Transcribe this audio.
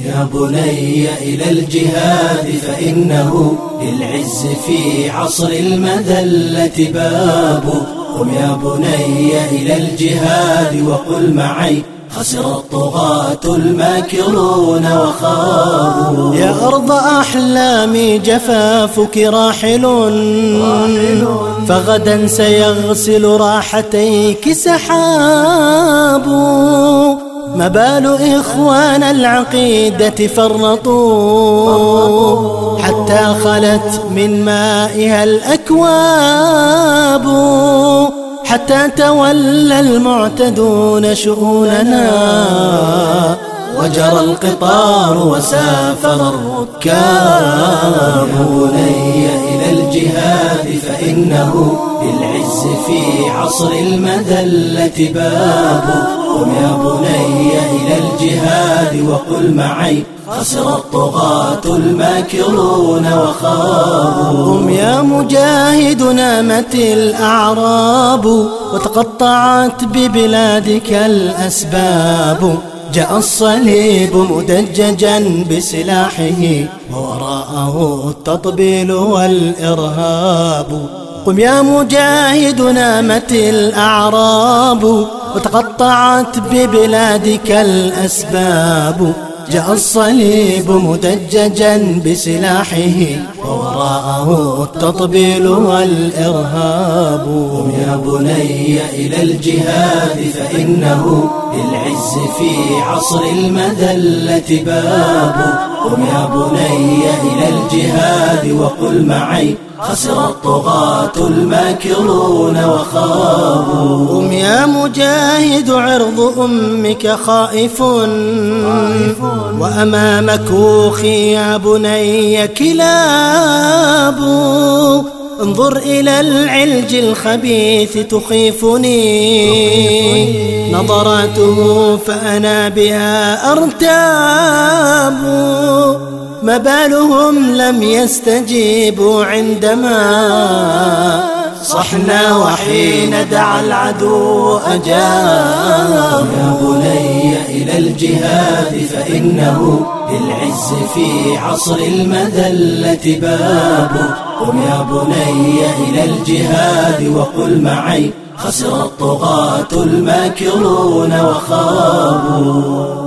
يا بني إلى الجهاد فإنه للعز في عصر المذلة باب. قم يا بني إلى الجهاد وقل معي خسر الطغاة الماكرون وخابوا يا أرض أحلامي جفافك راحل. فغدا سيغسل راحتيك سحاب. ما بال إخوان العقيدة فرطوا حتى خلت من مائها الأكواب. حتى تولى المعتدون شؤوننا. وجرى القطار وسافر الركاب. بني إلى الجهاد فإنه للعز في عصر المذلة باب. قم يا بني وقل معي خسر الطغاة الماكرون وخابوا. قم يا مجاهد نامت الأعراب وتقطعت ببلادك الأسباب. جاء الصليب مدججا بسلاحه ووراءه التطبيل والإرهاب. قم يا مجاهد نامت الأعراب وتقطعت ببلادك الأسباب جاء الصليب مدججا بسلاحه ووراءه التطبيل والإرهاب. قم يا بني إلى الجهاد فإنه للعز في عصر المذلة باب. قم يا بني إلى الجهاد وقل معي. خسر الطغاة الماكرون وخابوا. قم يا مجاهد عرض أمك خائف. وأمامك أخي يا بني كلاب. انظر إلى العلج الخبيث تخيفني. نظراته فأنا بها أرتاب. ما بالهم لم يستجيبوا عندما صحنا وحين دعا العدو أجاب يا بني إلى الجهاد فإنه للعز في عصر المذلة باب. قم يا بني إلى الجهاد وقل معي خسر الطغاة الماكرون وخابوا.